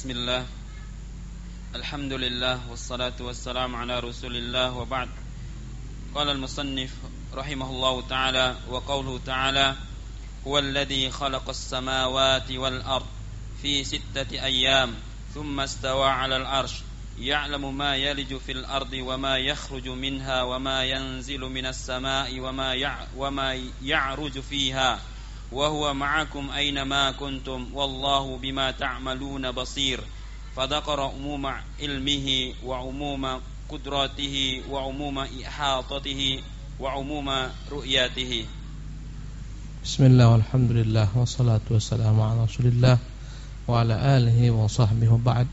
بسم الله الحمد لله والصلاة والسلام على رسول الله وبعد قال المصنف رحمه الله تعالى وقوله تعالى هو الذي خلق السماوات والأرض في ستة أيام ثم استوى على العرش يعلم ما يلج في الأرض وما يخرج منها وما ينزل من السماء وما وما يعرج فيها وهو معكم أينما كنتم والله بما تعملون بصير فذكر عموم علمه وعموم قدراته وعموم إحاطته وعموم رؤياته بسم الله والحمد لله والصلاة والسلام على رسول الله وعلى آله وصحبه وبعد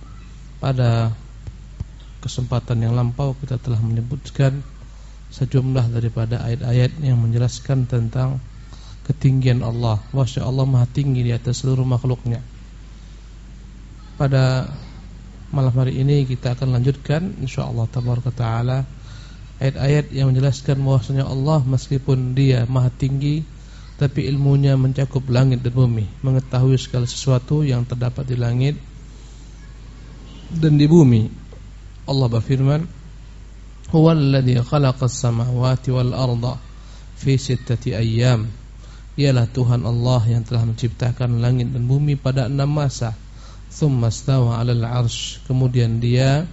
pada kesempatan yang lampau kita telah menyebutkan sejumlah daripada ayat-ayat yang menjelaskan tentang ketinggian Allah. Masya Allah maha tinggi di atas seluruh makhluknya. Pada malam hari ini kita akan lanjutkan insyaallah tabaraka taala ayat-ayat yang menjelaskan bahwasanya Allah meskipun dia maha tinggi tapi ilmunya mencakup langit dan bumi, mengetahui segala sesuatu yang terdapat di langit dan di bumi. Allah berfirman, "Huwallazi khalaqas samawati wal arda fi sittati ayyam." Ialah Tuhan Allah yang telah menciptakan langit dan bumi pada enam masa. Thumma stawa 'alal 'arsy. Kemudian dia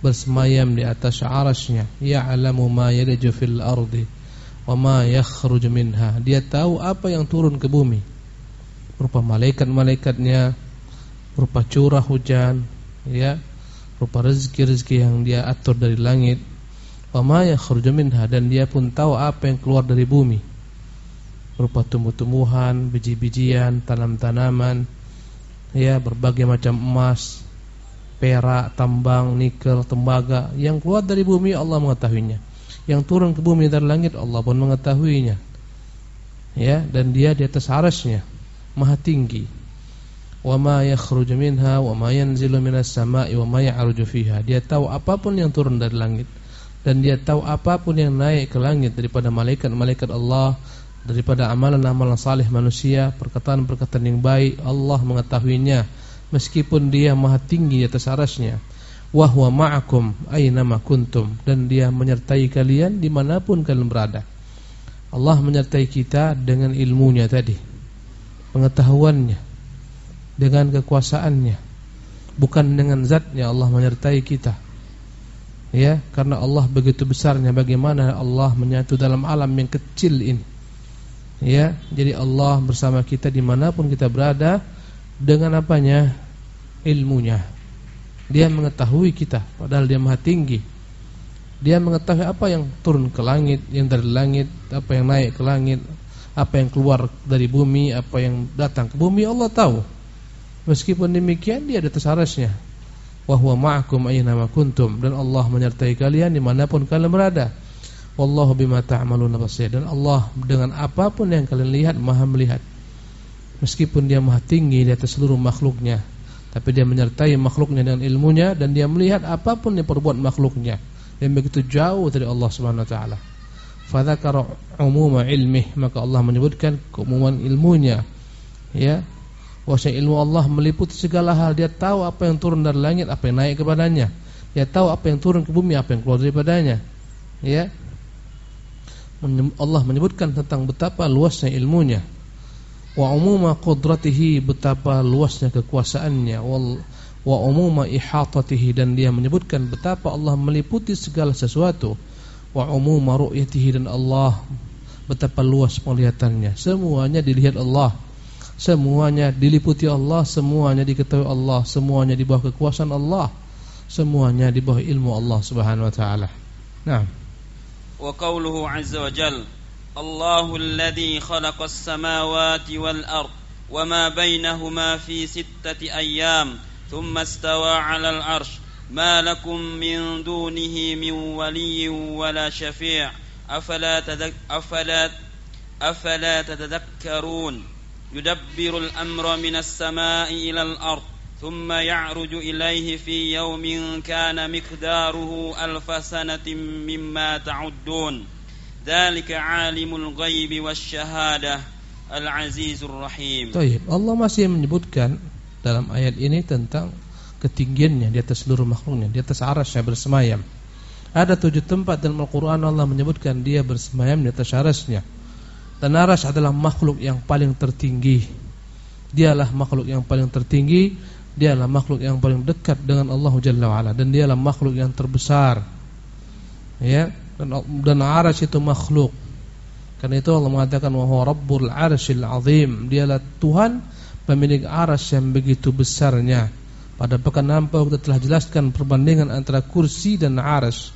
bersemayam di atas arasnya. Ya'lamu ma yaliju fil ardi wa ma yakhruju minha. Dia tahu apa yang turun ke bumi. Berupa malaikat-malaikatnya, berupa curah hujan, ya, berupa rezeki-rezeki yang dia atur dari langit. Wa ma yakhruju minha dan dia pun tahu apa yang keluar dari bumi berupa tumbuh-tumbuhan, biji-bijian, tanam-tanaman, ya berbagai macam emas, perak, tambang, nikel, tembaga yang keluar dari bumi Allah mengetahuinya. Yang turun ke bumi dari langit Allah pun mengetahuinya. Ya, dan dia di atas arasnya maha tinggi. Wa minha wa ma yanzilu minas sama'i wa fiha. Dia tahu apa pun yang turun dari langit dan dia tahu apa pun yang naik ke langit daripada malaikat-malaikat Allah daripada amalan-amalan saleh manusia, perkataan-perkataan yang baik, Allah mengetahuinya meskipun dia maha tinggi atas arasnya. Wa huwa ma'akum aina ma kuntum dan dia menyertai kalian di mana pun kalian berada. Allah menyertai kita dengan ilmunya tadi, pengetahuannya, dengan kekuasaannya, bukan dengan zatnya Allah menyertai kita. Ya, karena Allah begitu besarnya bagaimana Allah menyatu dalam alam yang kecil ini Ya, jadi Allah bersama kita di mana pun kita berada dengan apanya? Ilmunya. Dia mengetahui kita, padahal dia maha tinggi. Dia mengetahui apa yang turun ke langit, yang dari langit, apa yang naik ke langit, apa yang keluar dari bumi, apa yang datang ke bumi, Allah tahu. Meskipun demikian, dia di atas arasnya. Wahwa ma'akum ayyana kuntum dan Allah menyertai kalian di mana pun kalian berada. Wallahu bima ta'maluna basir dan Allah dengan apa pun yang kalian lihat Maha melihat. Meskipun dia Maha tinggi di atas seluruh makhluknya, tapi dia menyertai makhluknya dengan ilmunya dan dia melihat apa pun yang perbuat makhluknya yang begitu jauh dari Allah Subhanahu wa taala. Fadzakara umuma ilmih, maka Allah menyebutkan keumuman ilmunya. Ya. Bahwa ilmu Allah meliputi segala hal. Dia tahu apa yang turun dari langit, apa yang naik kepadanya. Dia tahu apa yang turun ke bumi, apa yang keluar daripadanya. Ya. Allah menyebutkan tentang betapa luasnya ilmunya. Wa umuma qudratihi betapa luasnya kekuasaannya. Wal wa umuma ihatatihi dan dia menyebutkan betapa Allah meliputi segala sesuatu. Wa umuma ru'yatihi dan Allah betapa luas penglihatannya. Semuanya dilihat Allah. Semuanya diliputi Allah semuanya diketahui Allah semuanya di bawah kekuasaan Allah semuanya di bawah ilmu Allah Subhanahu wa taala. Nah وقوله عز وجل الله الذي خلق السماوات والأرض وما بينهما في ستة أيام ثم استوى على العرش ما لكم من دونه من ولي ولا شفيع أفلا, تذك أفلا, أفلا تتذكرون؟ يدبر الأمر من السماء إلى الأرض ثم يعرج إليه في يوم كان مقداره ألف سنة مما تعدون ذلك عالم الغيب والشهادة العزيز الرحيم طيب Allah masih menyebutkan dalam ayat ini tentang ketinggiannya di atas seluruh makhluknya, di atas arasnya bersemayam. Ada tujuh tempat dalam Al-Quran Allah menyebutkan dia bersemayam di atas arasnya. Dan aras adalah makhluk yang paling tertinggi. Dialah makhluk yang paling tertinggi, dialah makhluk yang paling dekat dengan Allah Jalla wa'ala dan dialah makhluk yang terbesar. Ya, dan dan aras itu makhluk. Karena itu Allah mengatakan wa huwa rabbul arsyil azim. Dialah Tuhan pemilik aras yang begitu besarnya. Pada pekan lampau kita telah jelaskan perbandingan antara kursi dan aras.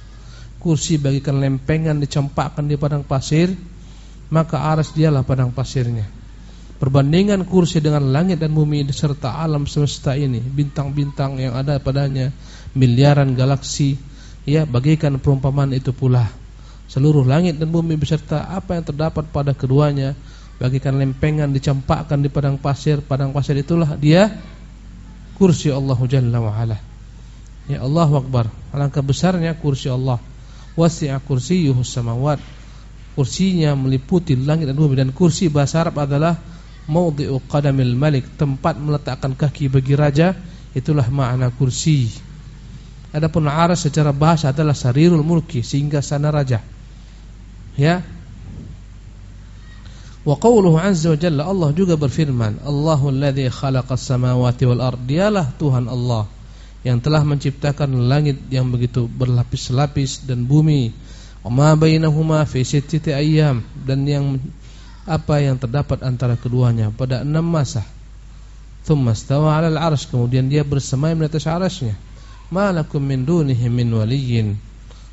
Kursi bagikan lempengan dicampakkan di padang pasir maka aras dialah padang pasirnya. Perbandingan kursi dengan langit dan bumi serta alam semesta ini, bintang-bintang yang ada padanya, miliaran galaksi, ya bagaikan perumpamaan itu pula. Seluruh langit dan bumi beserta apa yang terdapat pada keduanya, bagikan lempengan dicampakkan di padang pasir, padang pasir itulah dia kursi Allah Jalla wa. Ya Allah Akbar. Alangkah besarnya kursi Allah. Wasi'a kursiyyuhus samawat kursinya meliputi langit dan bumi dan kursi bahasa Arab adalah maudhi'u qadamil malik, tempat meletakkan kaki bagi raja, itulah makna kursi. Adapun aras secara bahasa adalah sarirul mulki, sehingga sana raja. Ya. Wa qawluhu azza wa jalla Allah juga berfirman, Allahu alladhi khalaqas samawati wal ard. Dialah Tuhan Allah yang telah menciptakan langit yang begitu berlapis-lapis dan bumi Wama bainahuma fi sittati dan yang apa yang terdapat antara keduanya pada enam masa. Thumma stawa 'ala al-'arsy kemudian dia bersemayam di atas arasnya. Malakum min dunihi min waliyyin.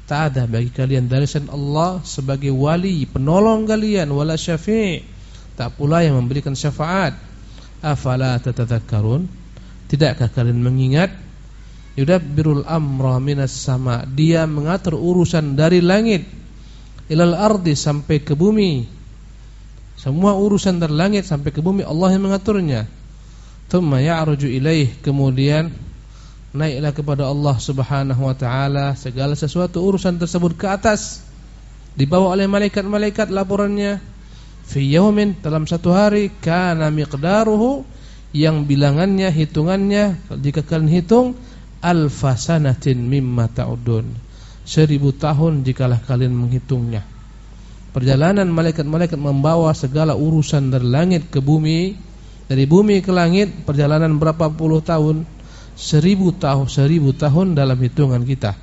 Tak ada bagi kalian dari selain Allah sebagai wali, penolong kalian wala syafi'. Tak pula yang memberikan syafaat. Afala tatadzakkarun? Tidakkah kalian mengingat yudabbirul amra minas sama dia mengatur urusan dari langit ilal ardi sampai ke bumi semua urusan dari langit sampai ke bumi Allah yang mengaturnya. Thumma ya'ruju ilaih. Kemudian naiklah kepada Allah Subhanahu wa taala segala sesuatu urusan tersebut ke atas. Dibawa oleh malaikat-malaikat laporannya. Fi yaumin dalam satu hari kana miqdaruhu yang bilangannya hitungannya jika kalian hitung alfasanatin mimma ta'udun. Seribu tahun jikalah kalian menghitungnya perjalanan malaikat-malaikat membawa segala urusan dari langit ke bumi dari bumi ke langit perjalanan berapa puluh tahun seribu tahun seribu tahun dalam hitungan kita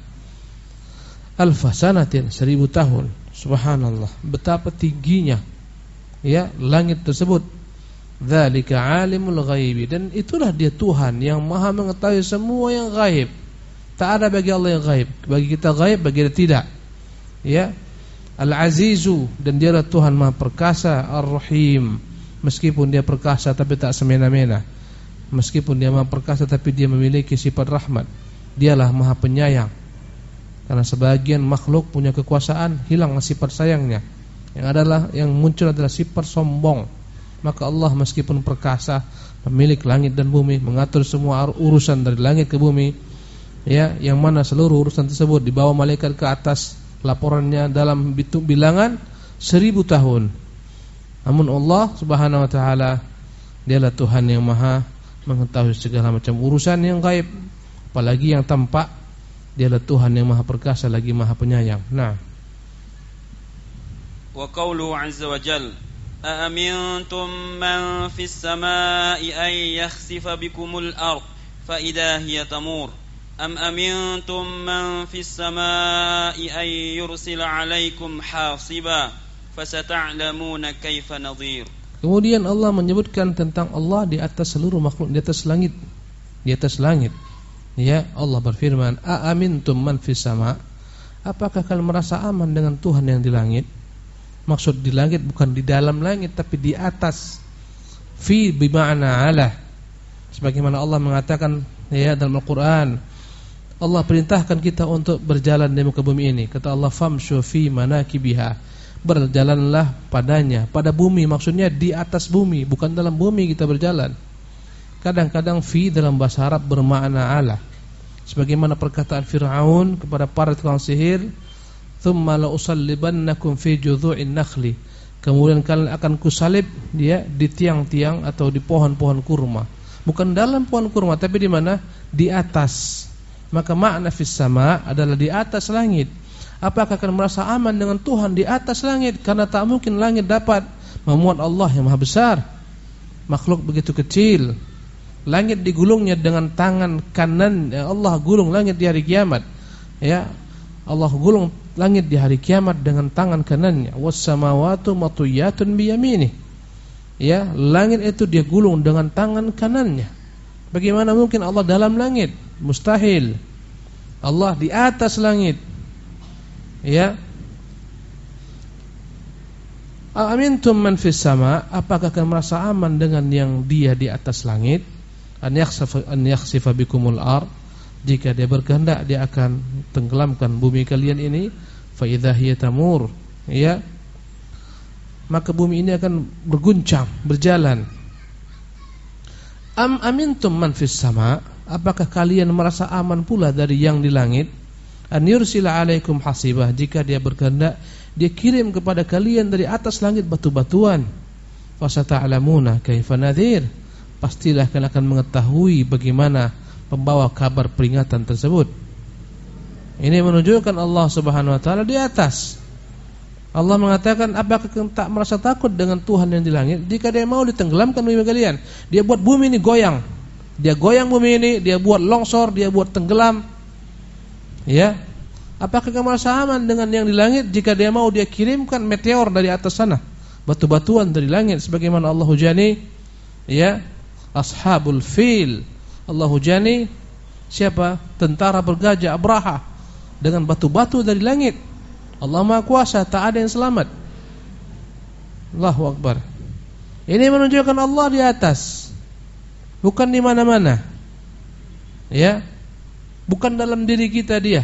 alfasanatin seribu tahun subhanallah betapa tingginya ya langit tersebut Dzalika alimul ghaibi dan itulah dia Tuhan yang Maha mengetahui semua yang gaib. Tak ada bagi Allah yang gaib. Bagi kita gaib, bagi dia tidak. Ya. Al-Azizu dan dia adalah Tuhan Maha perkasa, Ar-Rahim. Meskipun dia perkasa tapi tak semena-mena. Meskipun dia Maha perkasa tapi dia memiliki sifat rahmat. Dialah Maha penyayang. Karena sebagian makhluk punya kekuasaan hilang sifat sayangnya. Yang adalah yang muncul adalah sifat sombong maka Allah meskipun perkasa pemilik langit dan bumi mengatur semua urusan dari langit ke bumi ya yang mana seluruh urusan tersebut dibawa malaikat ke atas laporannya dalam bilangan seribu tahun namun Allah subhanahu wa ta'ala dialah Tuhan yang maha mengetahui segala macam urusan yang gaib apalagi yang tampak dialah Tuhan yang maha perkasa lagi maha penyayang nah wa qawlu azza wa jalla أأمنتم من في السماء أن يخسف بكم الأرض فإذا هي تمور أم أمنتم من في السماء أن يرسل عليكم حاصبا فستعلمون كيف نظير Kemudian Allah menyebutkan tentang Allah di atas seluruh makhluk di atas langit. Di atas langit. Ya, Allah berfirman, "A amintum man fis sama?" Apakah kalian merasa aman dengan Tuhan yang di langit? Maksud di langit bukan di dalam langit tapi di atas. Fi bima'na ala. Sebagaimana Allah mengatakan ya dalam Al-Qur'an, Allah perintahkan kita untuk berjalan di muka bumi ini. Kata Allah, "Famshu fi manakibiha." Berjalanlah padanya, pada bumi maksudnya di atas bumi, bukan dalam bumi kita berjalan. Kadang-kadang fi dalam bahasa Arab bermakna ala. Sebagaimana perkataan Firaun kepada para tukang sihir, thumma la usallibannakum fi judhu'in nakhli kemudian kalian akan kusalib dia di tiang-tiang atau di pohon-pohon kurma bukan dalam pohon kurma tapi di mana di atas. Maka makna fis sama adalah di atas langit. Apakah akan merasa aman dengan Tuhan di atas langit karena tak mungkin langit dapat memuat Allah yang Maha besar. Makhluk begitu kecil. Langit digulungnya dengan tangan kanan ya Allah gulung langit di hari kiamat. Ya. Allah gulung langit di hari kiamat dengan tangan kanannya. Was samawati matuyatun biyaminih. Ya, langit itu dia gulung dengan tangan kanannya. Bagaimana mungkin Allah dalam langit? Mustahil. Allah di atas langit. Ya. Amintum man sama? Apakah akan merasa aman dengan yang dia di atas langit? An yakhsifa an yakhsifa ar. Jika dia berkehendak dia akan tenggelamkan bumi kalian ini fa idza tamur. Ya. Maka bumi ini akan berguncang, berjalan Am amintum man fis sama? Apakah kalian merasa aman pula dari yang di langit? An yursila alaikum hasibah jika dia berkehendak dia kirim kepada kalian dari atas langit batu-batuan. Fasata'lamuna kaifa nadhir. Pastilah kalian akan mengetahui bagaimana pembawa kabar peringatan tersebut. Ini menunjukkan Allah Subhanahu wa taala di atas. Allah mengatakan apakah kalian tak merasa takut dengan Tuhan yang di langit? Jika dia mau ditenggelamkan bumi kalian dia buat bumi ini goyang. Dia goyang bumi ini dia buat longsor dia buat tenggelam. Ya. Apakah kamu merasa aman dengan yang di langit? Jika dia mau dia kirimkan meteor dari atas sana. Batu-batuan dari langit sebagaimana Allah hujani ya. Ashabul fil. Allah hujani siapa? Tentara bergajah Abraha dengan batu-batu dari langit Allah Maha Kuasa, tak ada yang selamat. Allahu Akbar. Ini menunjukkan Allah di atas. Bukan di mana-mana. Ya. Bukan dalam diri kita dia.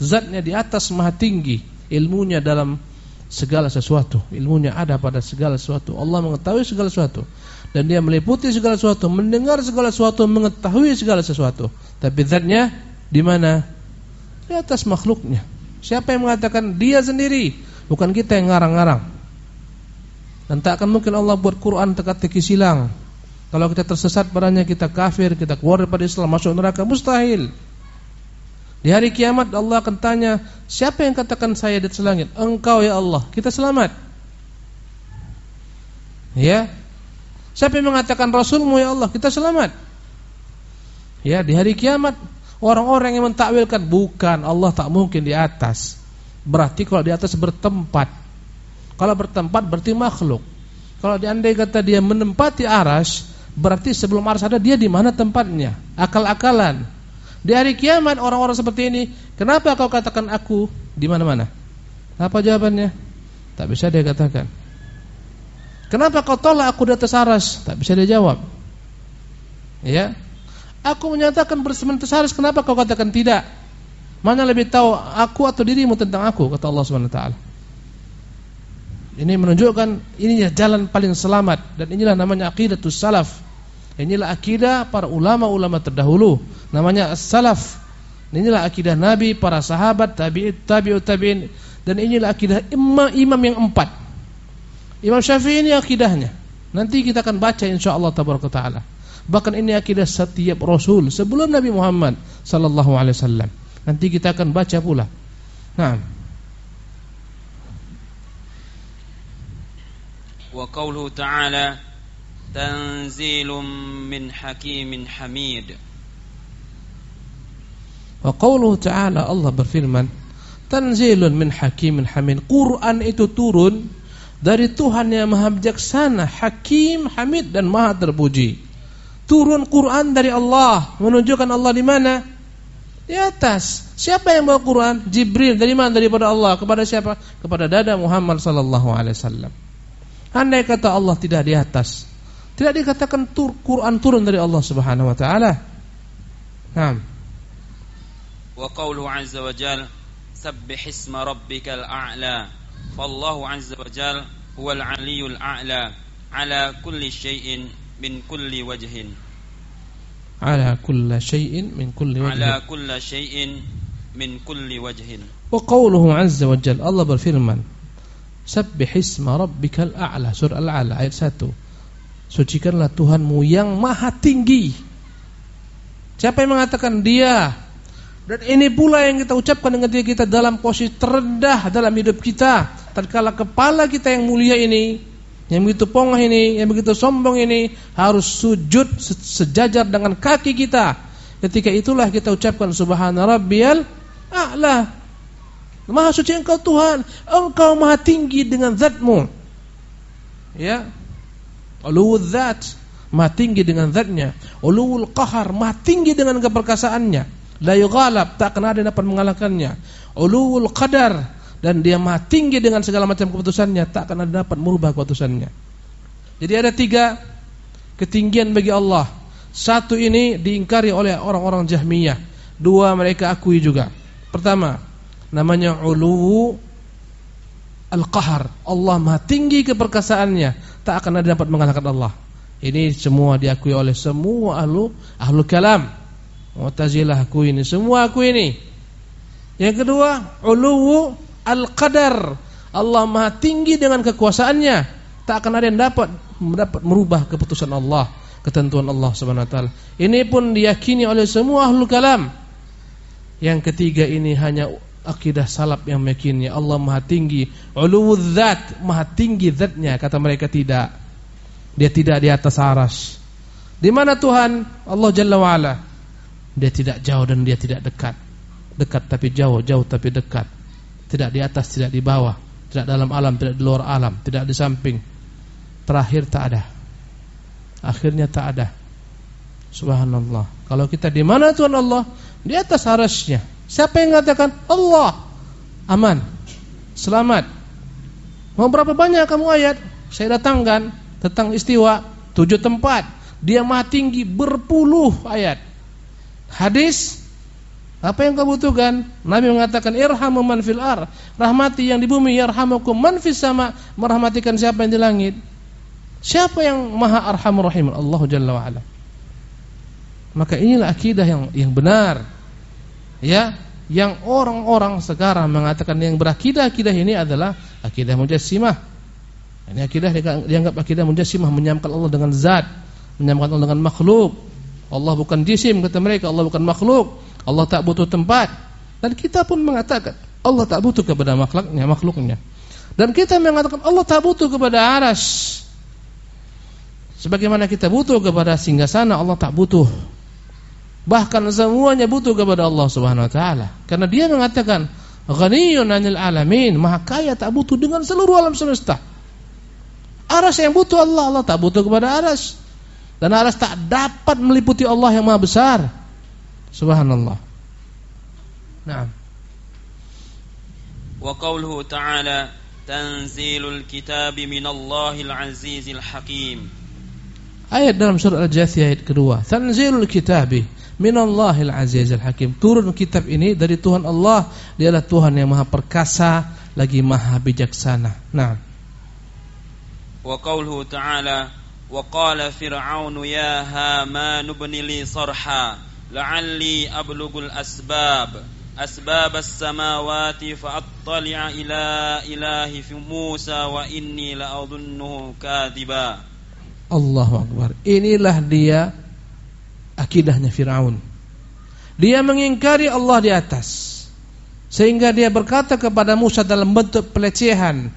Zatnya di atas maha tinggi, ilmunya dalam segala sesuatu. Ilmunya ada pada segala sesuatu. Allah mengetahui segala sesuatu dan dia meliputi segala sesuatu, mendengar segala sesuatu, mengetahui segala sesuatu. Tapi zatnya di mana? Di atas makhluknya. Siapa yang mengatakan dia sendiri, bukan kita yang ngarang-ngarang. Dan tak akan mungkin Allah buat Quran teka-teki silang. Kalau kita tersesat padanya kita kafir, kita keluar daripada Islam, masuk neraka mustahil. Di hari kiamat Allah akan tanya, siapa yang katakan saya di atas langit? Engkau ya Allah, kita selamat. Ya. Siapa yang mengatakan Rasulmu ya Allah, kita selamat. Ya, di hari kiamat Orang-orang yang mentakwilkan bukan Allah tak mungkin di atas. Berarti kalau di atas bertempat. Kalau bertempat berarti makhluk. Kalau diandai kata dia menempati aras, berarti sebelum aras ada dia di mana tempatnya? Akal-akalan. Di hari kiamat orang-orang seperti ini, kenapa kau katakan aku di mana-mana? Apa jawabannya? Tak bisa dia katakan. Kenapa kau tolak aku di atas aras? Tak bisa dia jawab. Ya, Aku menyatakan bersementesaris kenapa kau katakan tidak? Mana lebih tahu aku atau dirimu tentang aku kata Allah Subhanahu wa taala. Ini menunjukkan ininya jalan paling selamat dan inilah namanya aqidatus salaf. Inilah akidah para ulama-ulama terdahulu, namanya as-salaf. Inilah akidah Nabi, para sahabat, tabi'ut tabi'ut tabi'in dan inilah akidah imam imam yang empat. Imam Syafi'i ini akidahnya. Nanti kita akan baca insyaallah tabaraka taala. Bahkan ini akidah setiap Rasul sebelum Nabi Muhammad sallallahu alaihi wasallam. Nanti kita akan baca pula. Nah. Wa qawluhu ta'ala tanzilun min hakimin hamid. Wa qawluhu ta'ala Allah berfirman tanzilun min hakimin hamid. Quran itu turun dari Tuhan yang Maha Bijaksana, Hakim, Hamid dan Maha Terpuji. Turun Quran dari Allah, menunjukkan Allah di mana? Di atas. Siapa yang bawa Quran? Jibril. Dari mana? Daripada Allah. Kepada siapa? Kepada dada Muhammad sallallahu alaihi wasallam. Andai kata Allah tidak di atas, tidak dikatakan tur Quran turun dari Allah Subhanahu wa taala. Naam. Wa qawluhu 'azza wa jalla sabbih isma rabbikal a'la. Fallahu 'azza wa jalla huwal 'aliyyul a'la 'ala kulli syai'in min kulli wajhin. Ala kulli shay'in min kulli wajhin. Ala kulli shay'in min kulli wajhin. Wa qawluhu azza wa jalla. Allah berfirman subbih isma rabbikal a'la. Surah al-a'la ayat 1 sucikanlah Tuhanmu yang maha tinggi. Siapa yang mengatakan dia? Dan ini pula yang kita ucapkan dengan diri kita dalam posisi terendah dalam hidup kita. Tatkala kepala kita yang mulia ini yang begitu pongah ini, yang begitu sombong ini harus sujud sejajar dengan kaki kita. Ketika itulah kita ucapkan subhana rabbiyal a'la. Maha suci engkau Tuhan, engkau maha tinggi dengan zatmu. Ya. Uluwul zat, maha tinggi dengan zatnya. Uluwul qahar, maha tinggi dengan keperkasaannya. La yughalab, tak akan ada yang dapat mengalahkannya. Uluwul qadar, dan dia maha tinggi dengan segala macam keputusannya, tak akan ada dapat merubah keputusannya. Jadi ada tiga ketinggian bagi Allah. Satu ini diingkari oleh orang-orang Jahmiyah. Dua mereka akui juga. Pertama, namanya ulu al-qahar. Allah maha tinggi keperkasaannya, tak akan ada dapat mengalahkan Allah. Ini semua diakui oleh semua ahlu ahlu kalam. Mu'tazilah akui ini, semua akui ini. Yang kedua, ulu Al-Qadar. Allah Maha tinggi dengan kekuasaannya. Tak akan ada yang dapat mendapat merubah keputusan Allah, ketentuan Allah Subhanahu. Ini pun diyakini oleh semua ahlul kalam. Yang ketiga ini hanya akidah salaf yang meyakini Allah Maha tinggi, uluwuz zat, Maha tinggi zatnya, kata mereka tidak. Dia tidak di atas aras. Di mana Tuhan? Allah Jalla wa. Dia tidak jauh dan dia tidak dekat. Dekat tapi jauh, jauh tapi dekat. Tidak di atas, tidak di bawah. Tidak dalam alam, tidak di luar alam. Tidak di samping. Terakhir tak ada. Akhirnya tak ada. Subhanallah. Kalau kita di mana Tuhan Allah? Di atas arasnya. Siapa yang mengatakan Allah Aman Selamat Mau berapa banyak kamu ayat? Saya datangkan Tentang istiwa Tujuh tempat. Dia maha tinggi Berpuluh ayat. Hadis apa yang kau butuhkan? Nabi mengatakan irhamu man fil ar. Rahmati yang di bumi yarhamukum man fis sama. Merahmatikan siapa yang di langit? Siapa yang Maha Arhamur Rahim? Allah Jalla wa ala. Maka inilah akidah yang yang benar. Ya, yang orang-orang sekarang mengatakan yang berakidah akidah ini adalah akidah mujassimah. Ini akidah dianggap akidah mujassimah menyamakan Allah dengan zat, menyamakan Allah dengan makhluk. Allah bukan jisim kata mereka, Allah bukan makhluk. Allah tak butuh tempat. Dan kita pun mengatakan Allah tak butuh kepada makhluknya makhluknya. Dan kita mengatakan Allah tak butuh kepada aras. Sebagaimana kita butuh kepada singgasana Allah tak butuh. Bahkan semuanya butuh kepada Allah Subhanahu wa taala. Karena dia mengatakan ghaniyun 'anil alamin. Maha kaya tak butuh dengan seluruh alam semesta. Aras yang butuh Allah Allah tak butuh kepada aras. Dan aras tak dapat meliputi Allah yang maha besar Subhanallah. Naam. Wa qawluhu ta'ala tanzilul kitabi minallahil azizil hakim. Ayat dalam surah Al-Jathiyah ayat kedua. Tanzilul kitabi minallahil azizil hakim. Turun kitab ini dari Tuhan Allah. Dia adalah Tuhan yang maha perkasa lagi maha bijaksana. Naam. Wa qawluhu ta'ala wa qala fir'aunu ya haman ibn li sarha la'alli ablughul asbab. Asbab as-samawati fa'attali'a ila ilahi fi Musa wa inni la'adhunnuhu kadhiba Allahu akbar. Inilah dia akidahnya Firaun. Dia mengingkari Allah di atas. Sehingga dia berkata kepada Musa dalam bentuk pelecehan.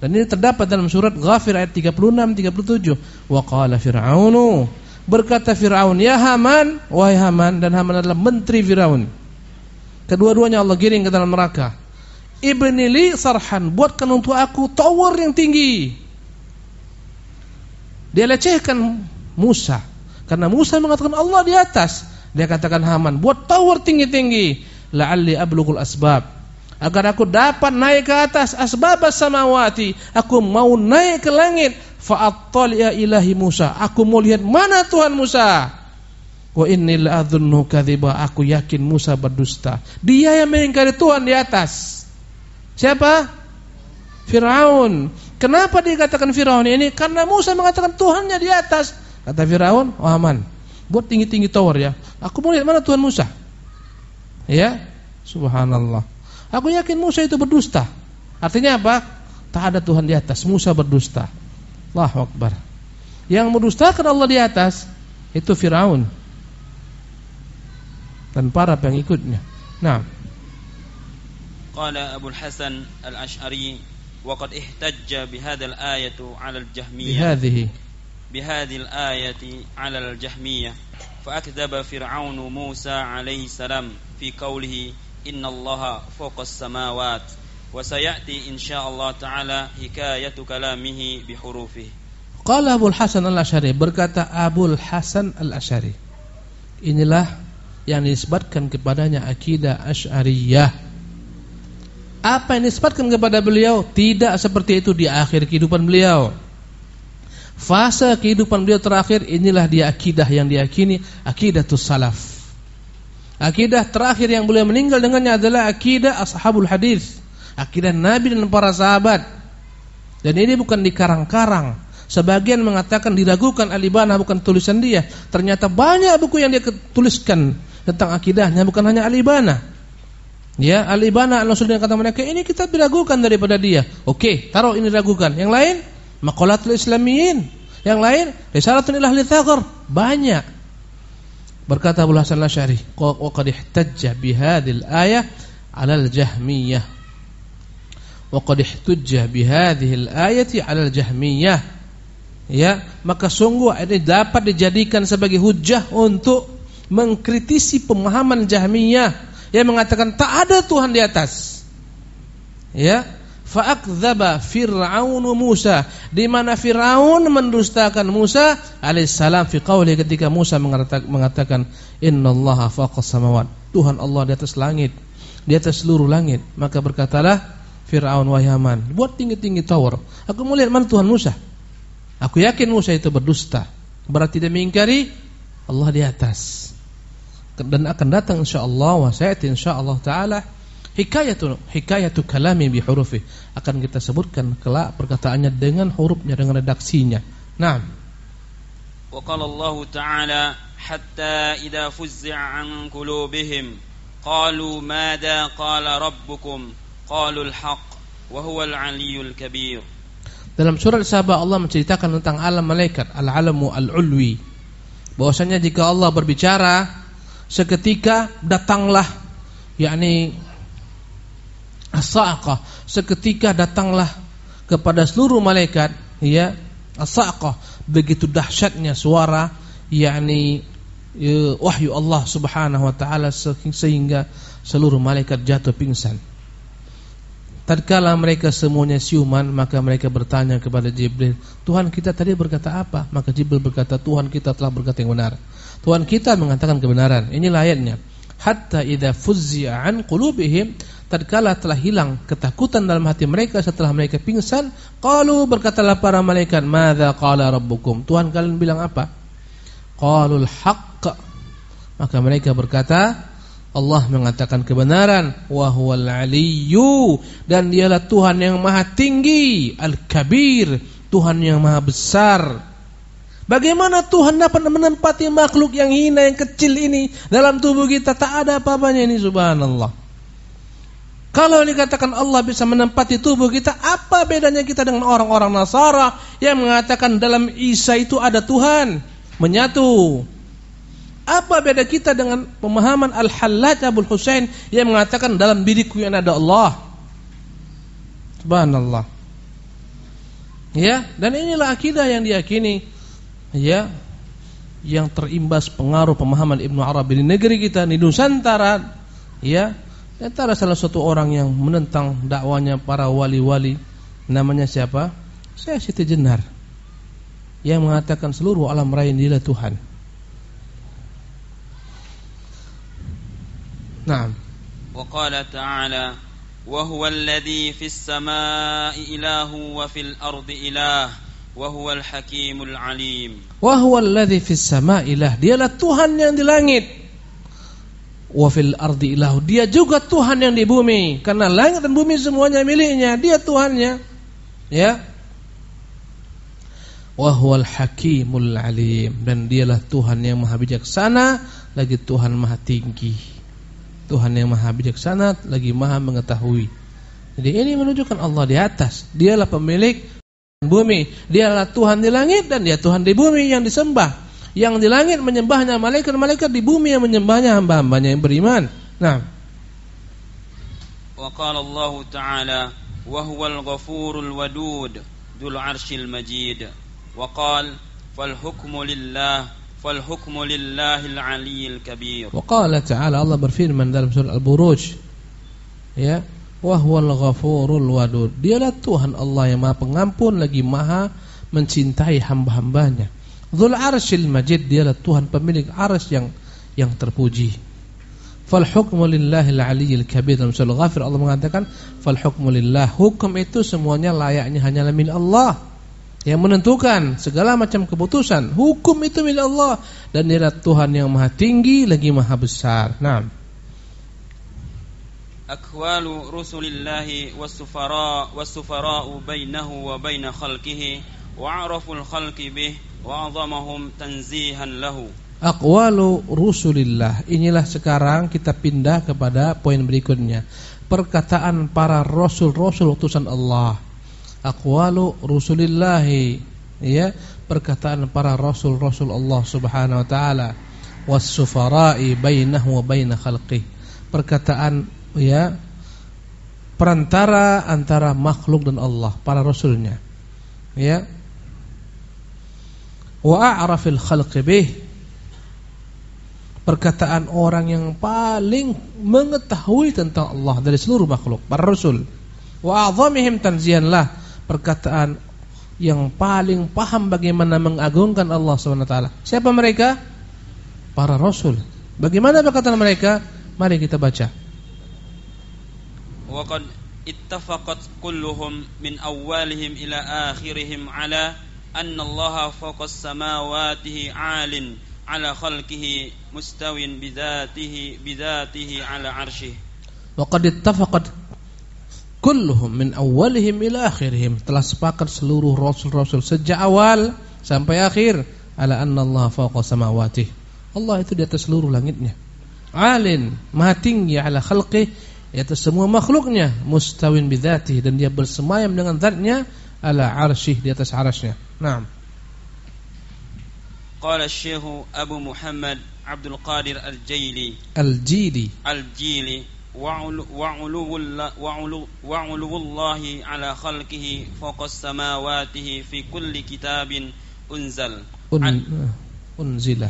Dan ini terdapat dalam surat Ghafir ayat 36 37 wa qala fir'aunu Berkata Fir'aun, Ya Haman, wahai Haman, dan Haman adalah menteri Fir'aun. Kedua-duanya Allah giring ke dalam neraka. Ibni li sarhan, buatkan untuk aku tower yang tinggi. Dia lecehkan Musa. Karena Musa mengatakan Allah di atas. Dia katakan Haman, buat tower tinggi-tinggi. La'alli ablugul asbab. Agar aku dapat naik ke atas asbab samawati. Aku mau naik ke langit ya ilahi Musa. Aku mau lihat mana Tuhan Musa. Wa inni la'adhunnu kadhiba. Aku yakin Musa berdusta. Dia yang mengingkari Tuhan di atas. Siapa? Firaun. Kenapa dikatakan Firaun ini? Karena Musa mengatakan Tuhannya di atas. Kata Firaun, "Oh aman. Buat tinggi-tinggi tower ya. Aku mau lihat mana Tuhan Musa." Ya? Subhanallah. Aku yakin Musa itu berdusta. Artinya apa? Tak ada Tuhan di atas. Musa berdusta. Allahu Akbar. Yang mendustakan Allah di atas itu Firaun. dan para pengikutnya. Nah. Qala Abu Hasan Al-Asy'ari وقد احتج بهذا الآية على الجهمية بهذه بهذه الآية على الجهمية فأكذب فرعون موسى عليه السلام في قوله إن الله فوق السماوات وسيأتي إن شاء الله تعالى حكاية كلامه بحروفه قال أبو الحسن الأشعري berkata Abu Hasan Al-Asy'ari inilah yang disebutkan kepadanya akidah Asy'ariyah apa yang disebutkan kepada beliau tidak seperti itu di akhir kehidupan beliau fase kehidupan beliau terakhir inilah dia akidah yang diyakini akidatus salaf akidah terakhir yang beliau meninggal dengannya adalah akidah ashabul hadis akidah Nabi dan para sahabat. Dan ini bukan dikarang-karang. Sebagian mengatakan diragukan Alibana bukan tulisan dia. Ternyata banyak buku yang dia tuliskan tentang akidahnya bukan hanya Alibana. Ya, Alibana Al-Nasuddin kata mereka ini kita diragukan daripada dia. Oke, taruh ini ragukan. Yang lain Maqalatul Islamiyin. Yang lain Risalatun ila Banyak. Berkata Abu Hasan Asy'ari, "Wa qad ihtajja bihadhil ayah 'ala al-Jahmiyah." Wa qad ihtajja bihadhil ayati 'ala al-Jahmiyah. Ya, maka sungguh ini dapat dijadikan sebagai hujah untuk mengkritisi pemahaman Jahmiyah yang mengatakan tak ada Tuhan di atas. Ya, fa'akdzaba fir'aun Musa di mana Firaun mendustakan Musa alaihissalam fi qauli ketika Musa mengatakan innallaha faqas samawat Tuhan Allah di atas langit di atas seluruh langit maka berkatalah Fir'aun wahai Haman, buat tinggi-tinggi tower. Aku mau lihat mana Tuhan Musa. Aku yakin Musa itu berdusta. Berarti dia mengingkari Allah di atas. Dan akan datang insyaallah wa sayati insyaallah taala hikayatu hikayatu kalami bi hurufi. Akan kita sebutkan kelak perkataannya dengan hurufnya dengan redaksinya. Naam. Wa qala Allah taala hatta idza fuzza an qulubihim qalu madza qala rabbukum qalul haq wa huwal aliyul kabir. Dalam surat Sabah Allah menceritakan tentang alam malaikat, al-alamu al-ulwi. Bahwasanya jika Allah berbicara, seketika datanglah yakni as-sa'qah, seketika datanglah kepada seluruh malaikat ya as-sa'qah, begitu dahsyatnya suara yakni ya, wahyu Allah Subhanahu wa taala sehingga seluruh malaikat jatuh pingsan. Tatkala mereka semuanya siuman Maka mereka bertanya kepada Jibril Tuhan kita tadi berkata apa? Maka Jibril berkata Tuhan kita telah berkata yang benar. Tuhan kita mengatakan kebenaran. Ini ayatnya Hatta idha fuzzi'a an qulubihim Tatkala telah hilang ketakutan dalam hati mereka Setelah mereka pingsan Qalu berkatalah para malaikat Mada qala rabbukum? Tuhan kalian bilang apa? Qalul haqq. Maka mereka berkata Allah mengatakan kebenaran wa huwal aliyyu. Dan dialah Tuhan yang maha tinggi al-kabir Tuhan yang maha besar Bagaimana Tuhan dapat menempati makhluk yang hina yang kecil ini dalam tubuh kita tak ada apa-apanya ini subhanallah kalau dikatakan Allah bisa menempati tubuh kita, apa bedanya kita dengan orang-orang Nasara yang mengatakan dalam Isa itu ada Tuhan, menyatu. Apa beda kita dengan pemahaman Al-Hallaj Abu Husain yang mengatakan dalam diriku yang ada Allah? Subhanallah. Ya, dan inilah akidah yang diyakini ya yang terimbas pengaruh pemahaman Ibnu Arabi di negeri kita di Nusantara ya antara salah satu orang yang menentang dakwanya para wali-wali namanya siapa? Saya Siti Jenar yang mengatakan seluruh alam raya inilah Tuhan. نعم وقال تعالى وهو الذي في السماء إله وفي الأرض إله Wahwal Hakimul Alim. Wahwal Ladi fis sama ilah. Dialah Tuhan yang di langit. Wafil ardi ilahu. Dia juga Tuhan yang di bumi. Karena langit dan bumi semuanya miliknya. Dia Tuhannya. Ya. Wahwal Hakimul Alim. Dan dialah Tuhan yang maha bijaksana. Lagi Tuhan maha tinggi. Tuhan yang maha bijaksana. Lagi maha mengetahui. Jadi ini menunjukkan Allah di atas. Dialah pemilik bumi. Dialah Tuhan di langit dan dia Tuhan di bumi yang disembah. Yang di langit menyembahnya malaikat-malaikat, di bumi yang menyembahnya hamba-hambanya yang beriman. Nah. Wa qala Allah Ta'ala wa huwal ghafurul wadud dzul arsyil majid. Wa qala fal hukmu lillah fal hukmu lillahil aliyyil kabir. Wa qala ta'ala Allah berfirman dalam surah Al-Buruj. Ya, wa huwal ghafurul wadud. Dialah Tuhan Allah yang Maha Pengampun lagi Maha mencintai hamba-hambanya. Dzul Arsyil Majid dialah Tuhan pemilik arsy yang yang terpuji. Fal hukmu lillahil aliyyil kabir dalam surah Ghafir Allah mengatakan fal hukmu lillah hukum itu semuanya layaknya hanyalah milik Allah yang menentukan segala macam keputusan hukum itu milik Allah dan dia Tuhan yang maha tinggi lagi maha besar nah akwalu rusulillahi was-sufara was-sufara'u bainahu wa bain khalqihi wa'raful khalqi bih wa'azamahum tanzihan lahu. Aqwalu rusulillah. Inilah sekarang kita pindah kepada poin berikutnya. Perkataan para rasul-rasul utusan Allah. Aqwalu rusulillah ya perkataan para rasul-rasul Allah Subhanahu wa taala. Was-sufara'i bainahu wa bain khalqih. Perkataan ya perantara antara makhluk dan Allah para rasulnya ya. Wa a'rafil khalqi bih perkataan orang yang paling mengetahui tentang Allah dari seluruh makhluk para rasul. Wa a'zamihim tanzihanlah perkataan yang paling paham bagaimana mengagungkan Allah SWT siapa mereka? Para rasul. Bagaimana perkataan mereka? Mari kita baca wa qad ittafaqat kulluhum min awwalihim ila akhirihim ala أن الله فوق السماوات عال على خلقه مستو بذاته بذاته على عرشه وقد اتفقت kulluhum min awalihim ila akhirihim telah sepakat seluruh rasul-rasul sejak awal sampai akhir ala anna Allah fawqa samawati Allah itu di atas seluruh langitnya alin maha tinggi ala khalqih di atas semua makhluknya mustawin bidzatihi dan dia bersemayam dengan zatnya ala arsyih di atas arasnya نعم قال الشيخ أبو محمد عبد القادر الجيلي الجيلي الجيلي وعلو, وعلو, وعلو, وعلو الله على خلقه فوق السماوات في كل كتاب أنزل أن أنزل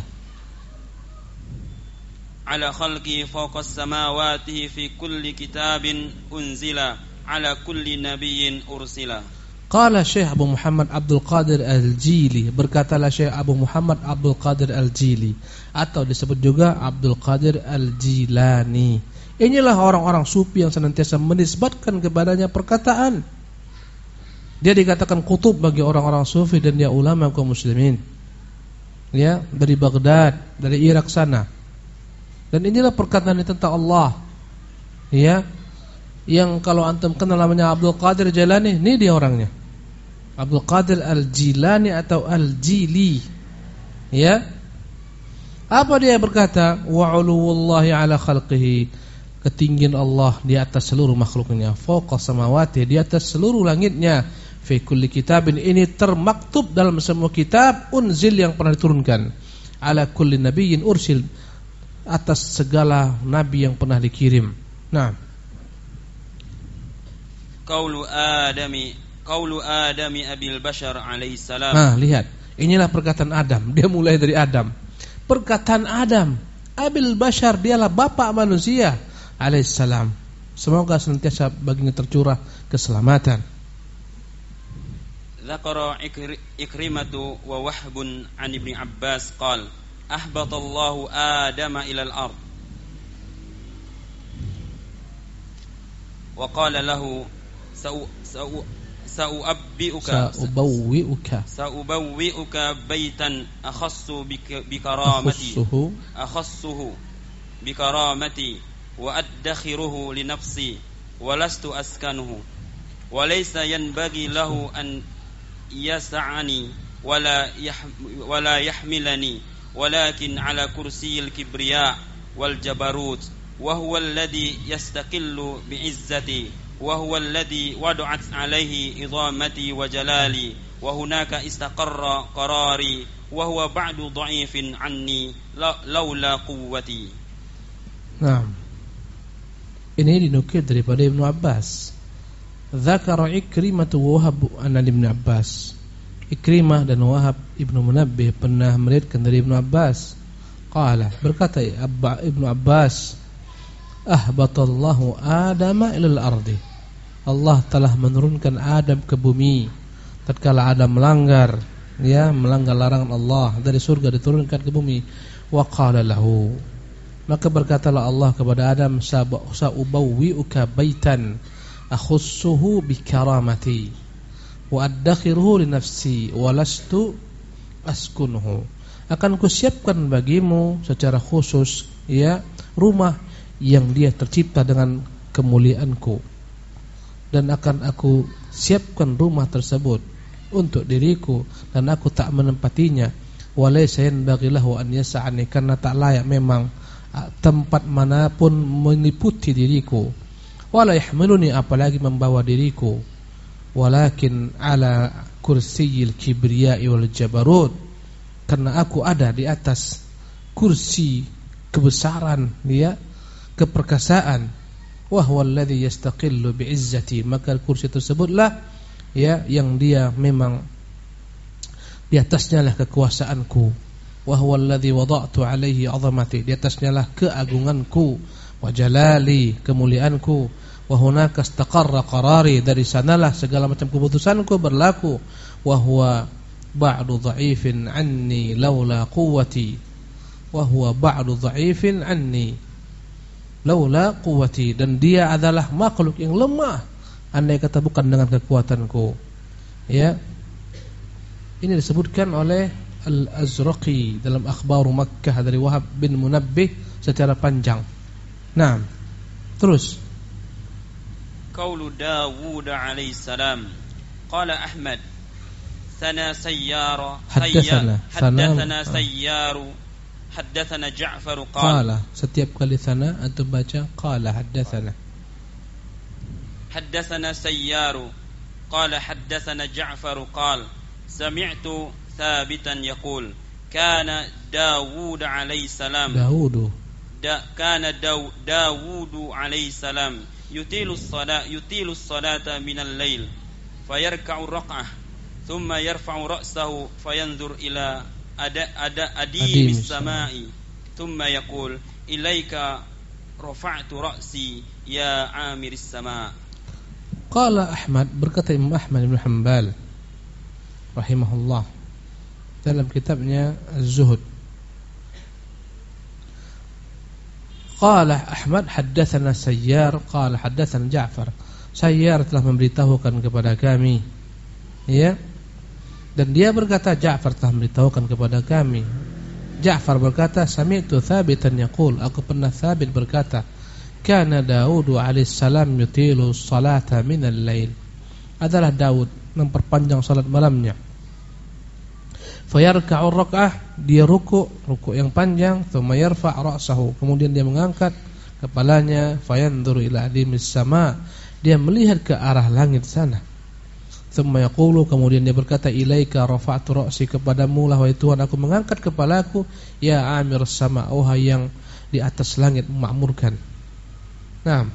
على خلقه فوق السماوات في كل كتاب أنزل على كل نبي أرسل Qala Syekh Abu Muhammad Abdul Qadir Al-Jili Berkatalah Syekh Abu Muhammad Abdul Qadir Al-Jili Atau disebut juga Abdul Qadir Al-Jilani Inilah orang-orang sufi yang senantiasa menisbatkan kepadanya perkataan Dia dikatakan kutub bagi orang-orang sufi dan dia ulama kaum muslimin Ya, dari Baghdad, dari Irak sana Dan inilah perkataan tentang Allah Ya, yang kalau antum kenal namanya Abdul Qadir Jalani, ini dia orangnya. Abdul Qadir Al-Jilani atau Al-Jili. Ya. Apa dia berkata? Wa 'ala khalqihi. Ketinggian Allah di atas seluruh makhluknya. Fawqa samawati, di atas seluruh langitnya. Fi kulli kitabin ini termaktub dalam semua kitab unzil yang pernah diturunkan. Ala kulli nabiyyin ursil atas segala nabi yang pernah dikirim. Nah. Qaulu Adami qaulu Adam abil bashar alaihi salam. Nah, lihat. Inilah perkataan Adam. Dia mulai dari Adam. Perkataan Adam, abil bashar dialah bapak manusia alaihi salam. Semoga senantiasa baginya tercurah keselamatan. Zakara Ikrimatu wa Wahbun an Ibni Abbas ahbatallahu Adama ila al-ard wa qala lahu sa'u سأؤبئك سأبوئك. سأبوئك بيتا أخص بك بكرامتي أخصه. أخصه بكرامتي وأدخره لنفسي ولست أسكنه. وليس ينبغي له أن يسعني ولا ولا يحملني ولكن على كرسي الكبرياء والجبروت وهو الذي يستقل بعزتي وهو الذي وضعت عليه إضامتي وجلالي وهناك استقر قراري وهو بعد ضعيف عني لولا قوتي. نعم. ini dinukil daripada Ibnu Abbas Zakara Ikrimah wa Wahab an Ibnu Abbas Ikrimah dan Wahab Ibnu Munabbih pernah meriwayatkan dari Ibnu Abbas. Qala berkata Ibnu Abbas ahbatallahu Adama ilal ardi. Allah telah menurunkan Adam ke bumi. Tatkala Adam melanggar ya melanggar larangan Allah dari surga diturunkan ke bumi wa qala lahu. Maka berkatalah Allah kepada Adam sa'ubawwi'uka baitan akhussuhu bi karamati wa addakhiruhu li nafsi wa lastu askunhu akan kusiapkan bagimu secara khusus ya rumah yang dia tercipta dengan kemuliaanku. Dan akan aku siapkan rumah tersebut untuk diriku dan aku tak menempatinya. Walaysa yanbaghilahu an yas'ani karena tak layak memang tempat mana pun meniputi diriku. Wala yahmiluni apalagi membawa diriku walakin ala kursiyil kibriya'i wal jabarut. Karena aku ada di atas kursi kebesaran ya keperkasaan. Wa huwa yastaqillu bi'izzati. Maka kursi tersebutlah ya yang dia memang di atasnya lah kekuasaanku. Wa wada'tu alaihi 'azamati. Di atasnya lah keagunganku wa jalali kemuliaanku wa hunaka istaqarra qarari. Dari sanalah segala macam keputusanku berlaku. Wa huwa ba'du dha'ifin anni laula quwwati. Wa huwa ba'du dha'ifin anni laula quwwati. Dan dia adalah makhluk yang lemah. Andai kata bukan dengan kekuatanku. Ya. Ini disebutkan oleh Al-Azraqi dalam akhbar Makkah dari Wahab bin Munabbih secara panjang. Nah terus قول داود عليه السلام قال أحمد ثنا سيار حدثنا حدثنا سيار حدثنا جعفر قال قال setiap kali sana antum baca قال حدثنا. حدثنا سيار قال حدثنا جعفر قال سمعت ثابتا يقول كان داود عليه السلام داود. دا كان داو داود عليه السلام yutilu salat yutilus salata minal lail fayarka'u raq'ah thumma yarfa'u ra'sahu fayanzur ila ada ada adi mis sama'i thumma yaqul ilaika rafa'tu ra'si ya amir sama' Qala Ahmad berkata Imam Ahmad bin Hanbal rahimahullah dalam kitabnya Az-Zuhud. Qala Ahmad haddatsana Sayyar. Qala haddatsana Ja'far. Sayyar telah memberitahukan kepada kami. Ya. Dan dia berkata Ja'far telah memberitahukan kepada kami. Ja'far berkata sami'tu thabitan yaqul. Aku pernah thabit berkata Kana Daud alaihissalam yutilu salata minal lail. Adalah Daud memperpanjang salat malamnya. Fayarka'u rak'ah, dia ruku, ruku yang panjang, thumma yarfa' ra'sahu, kemudian dia mengangkat kepalanya, fayanzur ila adimis sama, dia melihat ke arah langit sana. Thumma yaqulu, kemudian dia berkata, ilaika rafa'tu ra'si kepadamu lah wahai Tuhan aku mengangkat kepalaku, ya amir sama, wahai yang di atas langit memakmurkan. نعم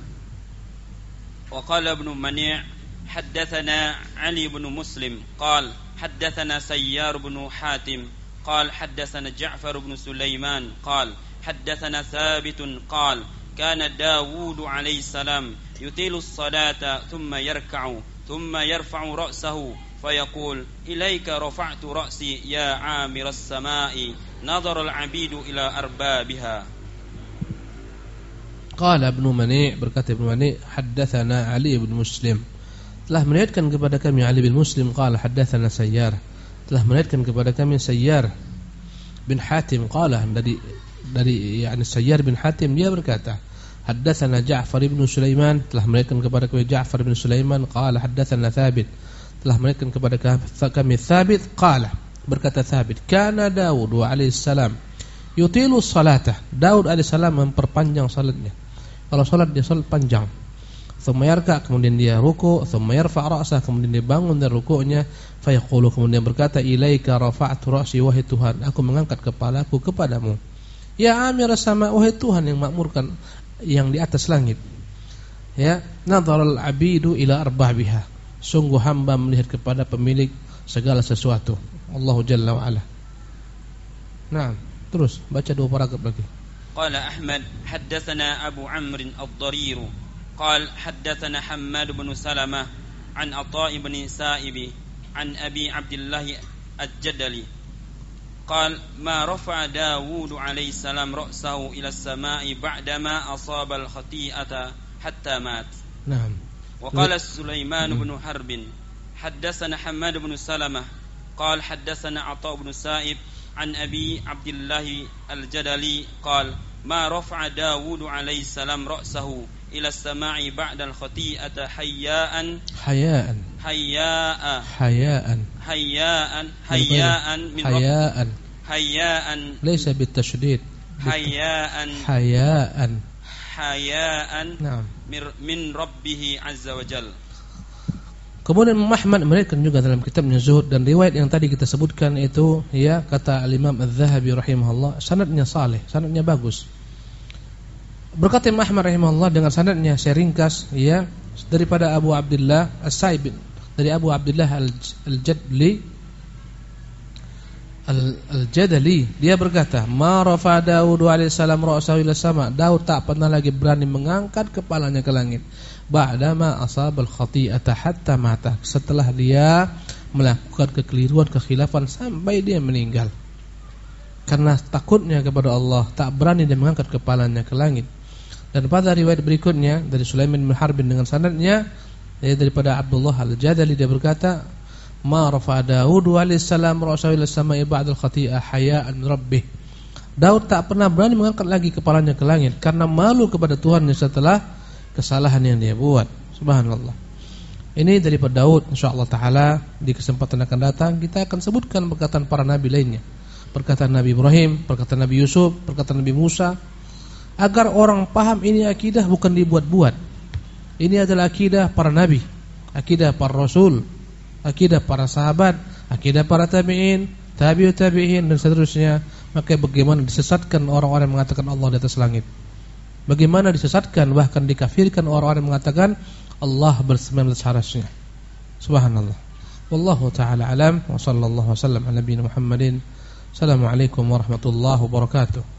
وقال ابن منيع حدثنا علي بن مسلم قال حدثنا سيار بن حاتم قال حدثنا جعفر بن سليمان قال حدثنا ثابت قال كان داود عليه السلام يطيل الصلاة ثم يركع ثم يرفع رأسه فيقول إليك رفعت رأسي يا عامر السماء نظر العبيد إلى أربابها. Qala Ibnu Mani' berkata Ibnu Mani' haddatsana Ali bin Muslim telah meriwayatkan kepada kami Ali bin Muslim qala haddatsana Sayyar. Telah meriwayatkan kepada kami Sayyar bin Hatim qala dari dari yakni Sayyar bin Hatim dia berkata haddatsana Ja'far bin Sulaiman. Telah meriwayatkan kepada kami Ja'far bin Sulaiman qala haddatsana Thabit. Telah meriwayatkan kepada kami Thabit qala berkata Thabit kana Daud alaihi salam yutilu salatah Daud alaihi salam memperpanjang salatnya. Kalau sholat dia sholat panjang. Semayarka kemudian dia ruku, thumma yarfa' ra'sah kemudian dia bangun dari rukunya, fa kemudian berkata ilaika rafa'tu ra'si wahai Tuhan, aku mengangkat kepalaku kepadamu. Ya Amir sama wahai Tuhan yang makmurkan yang di atas langit. Ya, nadharal 'abidu ila arbabiha. Sungguh hamba melihat kepada pemilik segala sesuatu. Allahu jalla wa ala. Nah, terus baca dua paragraf lagi. Qala Ahmad haddatsana Abu Amr ad-Dharir قال حدثنا حماد بن سلمة عن عطاء بن سائب عن أبي عبد الله الجدلي قال ما رفع داود عليه السلام رأسه إلى السماء بعدما أصاب الخطيئة حتى مات. نعم. وقال سليمان بن حرب حدثنا حماد بن سلمة قال حدثنا عطاء بن سائب عن أبي عبد الله الجدلي قال ما رفع داود عليه السلام رأسه ila samai ba'dal khati'ata hayyaan. Hayyaan. Hayya'a hayyaan. Hayyaan. Hayyaan. Min hayyaan. Hayyaan. Laysa bit tashdid hayyaan. Hayyaan. Hayyaan min rabbih azza wa jal. Kemudian Imam Ahmad meriwayatkan juga dalam kitabnya Zuhud dan riwayat yang tadi kita sebutkan itu ya kata Al Imam Az-Zahabi rahimahullah sanadnya saleh, sanadnya bagus. Berkata Imam Ahmad rahimahullah dengan sanadnya saya ringkas ya daripada Abu Abdullah As-Sa'ib dari Abu Abdullah Al-Jadli Al-Jadali dia berkata ma rafa Daud alaihi salam ra'sahu ila sama. Daud tak pernah lagi berani mengangkat kepalanya ke langit. Ba'dama asabal khati'ata hatta mata. Setelah dia melakukan kekeliruan kekhilafan sampai dia meninggal. Karena takutnya kepada Allah tak berani dia mengangkat kepalanya ke langit dan pada riwayat berikutnya dari Sulaiman bin Harbin dengan sanadnya daripada Abdullah Al-Jadali dia berkata ma rafa Daud alaihi salam ra'sahu ila samai ba'da al-khati'ah haya'an rabbih Daud tak pernah berani mengangkat lagi kepalanya ke langit karena malu kepada Tuhannya setelah kesalahan yang dia buat. Subhanallah. Ini dari Daud insyaallah taala di kesempatan akan datang kita akan sebutkan perkataan para nabi lainnya. Perkataan Nabi Ibrahim, perkataan Nabi Yusuf, perkataan Nabi Musa agar orang paham ini akidah bukan dibuat-buat. Ini adalah akidah para nabi, akidah para rasul, akidah para sahabat, akidah para tabi'in, tabi'ut tabi'in dan seterusnya. Maka bagaimana disesatkan orang-orang yang mengatakan Allah di atas langit? Bagaimana disesatkan bahkan dikafirkan orang-orang yang mengatakan Allah bersembilan belas harasnya. Subhanallah. Wallahu taala alam wa sallallahu wasallam ala nabiyina Muhammadin. Assalamualaikum warahmatullahi wabarakatuh.